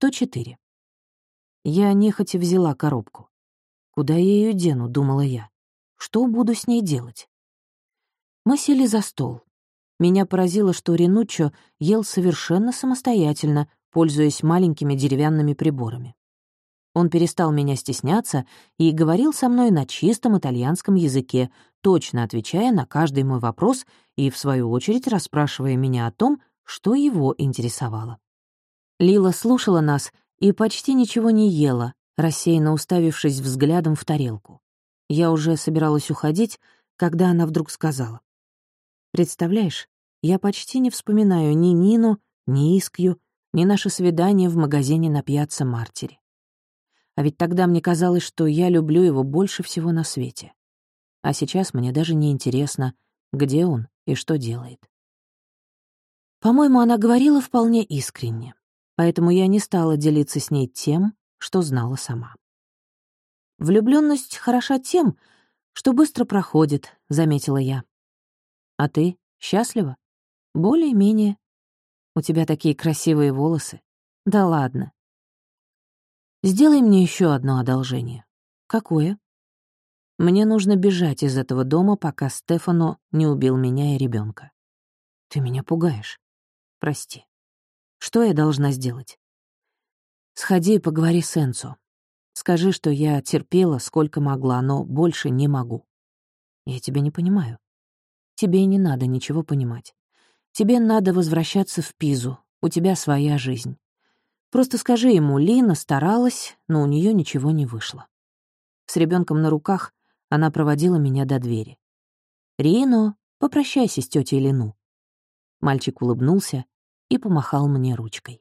104. Я нехотя взяла коробку. Куда я ее дену, думала я. Что буду с ней делать? Мы сели за стол. Меня поразило, что Ренуччо ел совершенно самостоятельно, пользуясь маленькими деревянными приборами. Он перестал меня стесняться и говорил со мной на чистом итальянском языке, точно отвечая на каждый мой вопрос и, в свою очередь, расспрашивая меня о том, что его интересовало. Лила слушала нас и почти ничего не ела, рассеянно уставившись взглядом в тарелку. Я уже собиралась уходить, когда она вдруг сказала. «Представляешь, я почти не вспоминаю ни Нину, ни Искью, ни наше свидание в магазине на пьяцца Мартире. А ведь тогда мне казалось, что я люблю его больше всего на свете. А сейчас мне даже не интересно, где он и что делает. По-моему, она говорила вполне искренне, поэтому я не стала делиться с ней тем, что знала сама. Влюбленность хороша тем, что быстро проходит, заметила я. А ты счастлива? Более-менее. У тебя такие красивые волосы. Да ладно. Сделай мне еще одно одолжение. Какое? Мне нужно бежать из этого дома, пока Стефано не убил меня и ребенка. Ты меня пугаешь. Прости. Что я должна сделать? Сходи и поговори с Энцо. Скажи, что я терпела, сколько могла, но больше не могу. Я тебя не понимаю. Тебе не надо ничего понимать. Тебе надо возвращаться в Пизу, у тебя своя жизнь. Просто скажи ему, Лина старалась, но у нее ничего не вышло. С ребенком на руках она проводила меня до двери. «Рино, попрощайся с тетей Лину». Мальчик улыбнулся и помахал мне ручкой.